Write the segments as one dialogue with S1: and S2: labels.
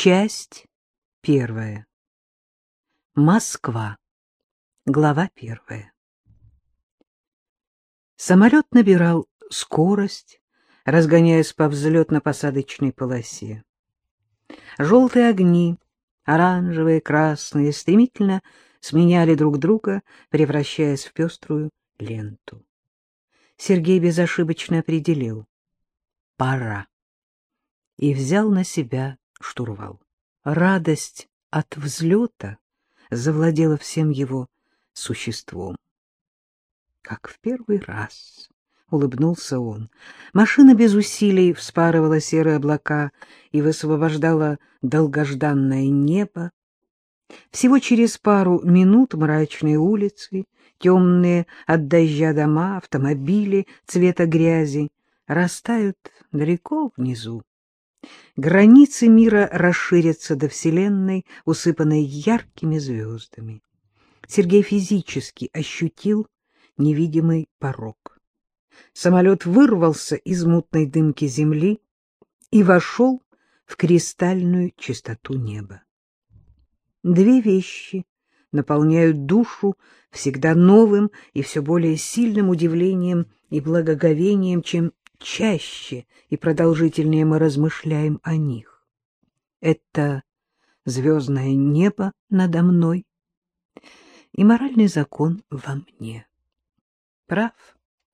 S1: Часть первая. Москва. Глава первая. Самолет набирал скорость, разгоняясь по взлетно-посадочной полосе. Желтые огни, оранжевые, красные, стремительно сменяли друг друга, превращаясь в пеструю ленту. Сергей безошибочно определил — пора, и взял на себя штурвал. Радость от взлета завладела всем его существом. Как в первый раз улыбнулся он. Машина без усилий вспарывала серые облака и высвобождала долгожданное небо. Всего через пару минут мрачные улицы, темные от дождя дома, автомобили цвета грязи растают далеко внизу. Границы мира расширятся до Вселенной, усыпанной яркими звездами. Сергей физически ощутил невидимый порог. Самолет вырвался из мутной дымки земли и вошел в кристальную чистоту неба. Две вещи наполняют душу всегда новым и все более сильным удивлением и благоговением, чем чаще и продолжительнее мы размышляем о них. Это звездное небо надо мной и моральный закон во мне. Прав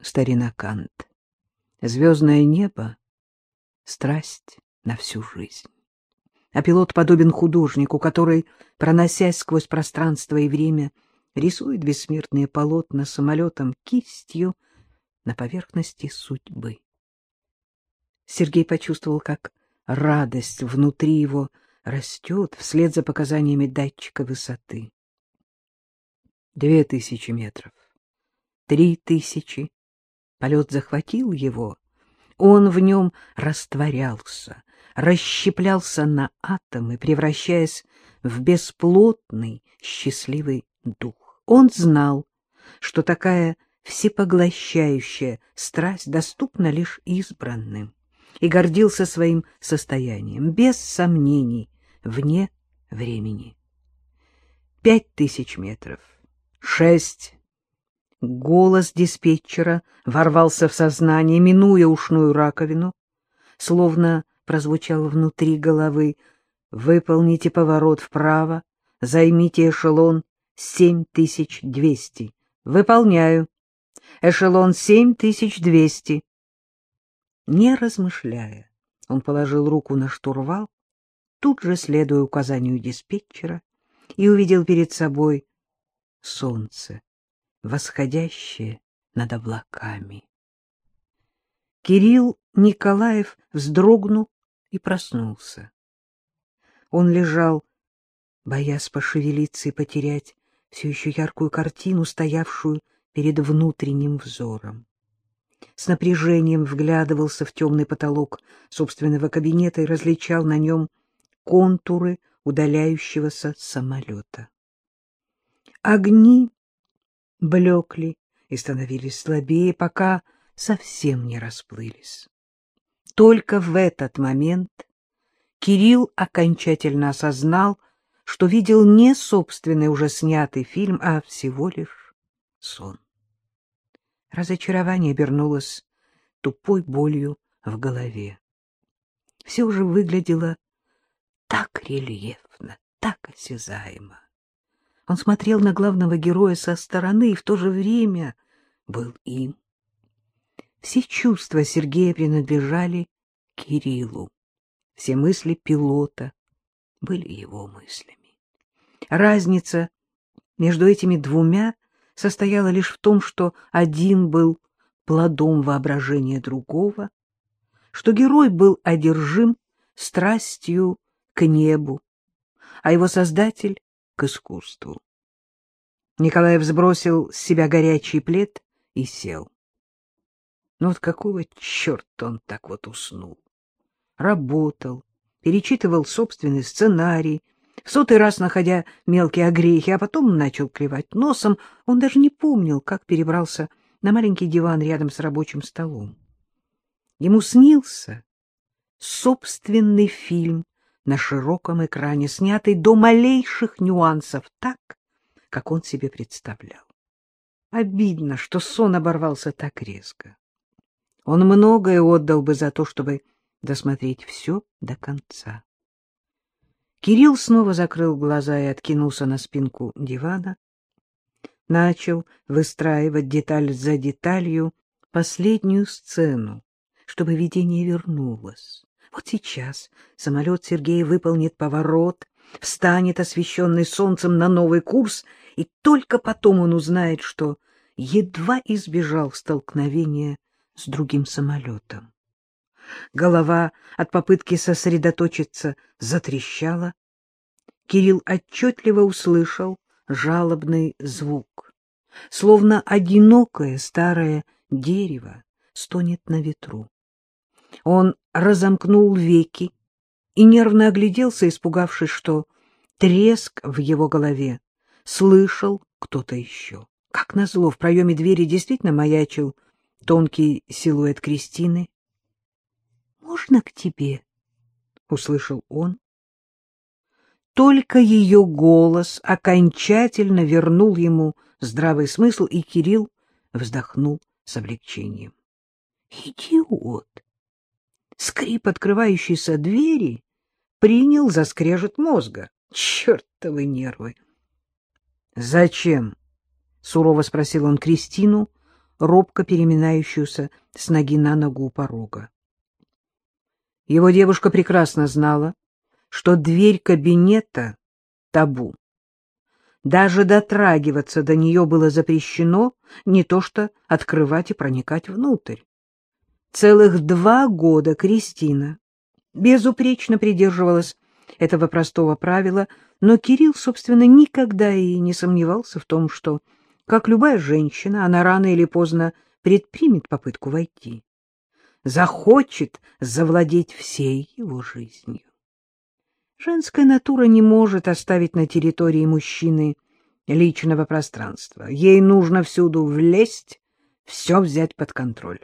S1: старина Кант. Звездное небо — страсть на всю жизнь. А пилот подобен художнику, который, проносясь сквозь пространство и время, рисует бессмертные полотна самолетом кистью на поверхности судьбы. Сергей почувствовал, как радость внутри его растет вслед за показаниями датчика высоты. Две тысячи метров, три тысячи. Полет захватил его. Он в нем растворялся, расщеплялся на атомы, превращаясь в бесплотный, счастливый дух. Он знал, что такая всепоглощающая страсть доступна лишь избранным и гордился своим состоянием, без сомнений, вне времени. Пять тысяч метров. Шесть. Голос диспетчера ворвался в сознание, минуя ушную раковину, словно прозвучал внутри головы. «Выполните поворот вправо, займите эшелон семь тысяч двести». «Выполняю. Эшелон семь тысяч двести». Не размышляя, он положил руку на штурвал, тут же следуя указанию диспетчера, и увидел перед собой солнце, восходящее над облаками. Кирилл Николаев вздрогнул и проснулся. Он лежал, боясь пошевелиться и потерять все еще яркую картину, стоявшую перед внутренним взором с напряжением вглядывался в темный потолок собственного кабинета и различал на нем контуры удаляющегося самолета. Огни блекли и становились слабее, пока совсем не расплылись. Только в этот момент Кирилл окончательно осознал, что видел не собственный уже снятый фильм, а всего лишь сон. Разочарование обернулось тупой болью в голове. Все уже выглядело так рельефно, так осязаемо. Он смотрел на главного героя со стороны и в то же время был им. Все чувства Сергея принадлежали Кириллу. Все мысли пилота были его мыслями. Разница между этими двумя состояла лишь в том, что один был плодом воображения другого, что герой был одержим страстью к небу, а его создатель — к искусству. Николаев сбросил с себя горячий плед и сел. Ну вот какого черта он так вот уснул? Работал, перечитывал собственный сценарий, в сотый раз находя мелкие огрехи, а потом начал клевать носом. Он даже не помнил, как перебрался на маленький диван рядом с рабочим столом. Ему снился собственный фильм на широком экране, снятый до малейших нюансов так, как он себе представлял. Обидно, что сон оборвался так резко. Он многое отдал бы за то, чтобы досмотреть все до конца. Кирилл снова закрыл глаза и откинулся на спинку дивана. Начал выстраивать деталь за деталью последнюю сцену, чтобы видение вернулось. Вот сейчас самолет Сергея выполнит поворот, встанет, освещенный солнцем, на новый курс, и только потом он узнает, что едва избежал столкновения с другим самолетом. Голова от попытки сосредоточиться затрещала. Кирилл отчетливо услышал жалобный звук, словно одинокое старое дерево стонет на ветру. Он разомкнул веки и нервно огляделся, испугавшись, что треск в его голове слышал кто-то еще. Как назло, в проеме двери действительно маячил тонкий силуэт Кристины. — Можно к тебе? — услышал он. Только ее голос окончательно вернул ему здравый смысл, и Кирилл вздохнул с облегчением. Идиот! Скрип открывающейся двери принял за скрежет мозга. Чертовы нервы! — Зачем? — сурово спросил он Кристину, робко переминающуюся с ноги на ногу у порога. Его девушка прекрасно знала, что дверь кабинета — табу. Даже дотрагиваться до нее было запрещено, не то что открывать и проникать внутрь. Целых два года Кристина безупречно придерживалась этого простого правила, но Кирилл, собственно, никогда и не сомневался в том, что, как любая женщина, она рано или поздно предпримет попытку войти, захочет завладеть всей его жизнью. Женская натура не может оставить на территории мужчины личного пространства. Ей нужно всюду влезть, все взять под контроль.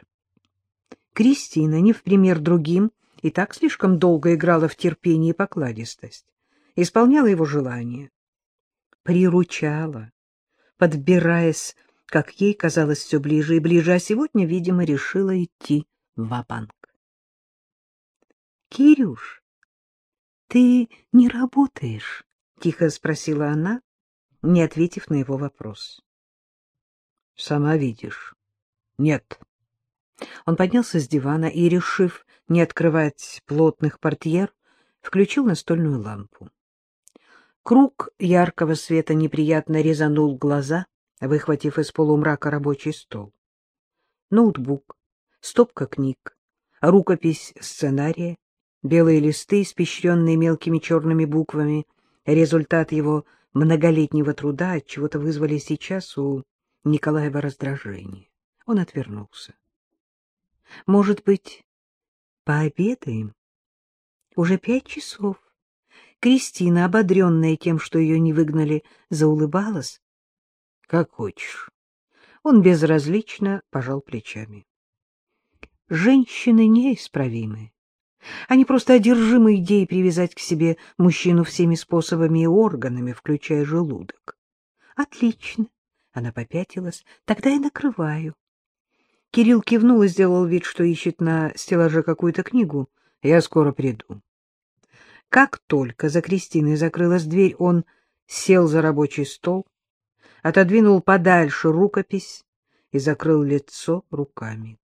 S1: Кристина, не в пример другим, и так слишком долго играла в терпение и покладистость, исполняла его желания, приручала, подбираясь, как ей казалось, все ближе и ближе, а сегодня, видимо, решила идти в банк Кирюш, ты не работаешь? — тихо спросила она, не ответив на его вопрос. — Сама видишь. — Нет. Он поднялся с дивана и, решив не открывать плотных портьер, включил настольную лампу. Круг яркого света неприятно резанул глаза, выхватив из полумрака рабочий стол. Ноутбук, стопка книг, рукопись сценария, белые листы, испещренные мелкими черными буквами, результат его многолетнего труда от чего-то вызвали сейчас у Николаева раздражение. Он отвернулся. Может быть, пообедаем? Уже пять часов. Кристина, ободренная тем, что ее не выгнали, заулыбалась. — Как хочешь. Он безразлично пожал плечами. Женщины неисправимы. Они просто одержимы идеей привязать к себе мужчину всеми способами и органами, включая желудок. — Отлично. Она попятилась. Тогда я накрываю. Кирилл кивнул и сделал вид, что ищет на стеллаже какую-то книгу. Я скоро приду. Как только за Кристиной закрылась дверь, он сел за рабочий стол, отодвинул подальше рукопись и закрыл лицо руками.